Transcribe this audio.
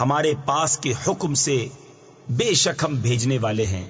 ہمارے پاس کے حکم سے بے شک ہم بھیجنے والے ہیں۔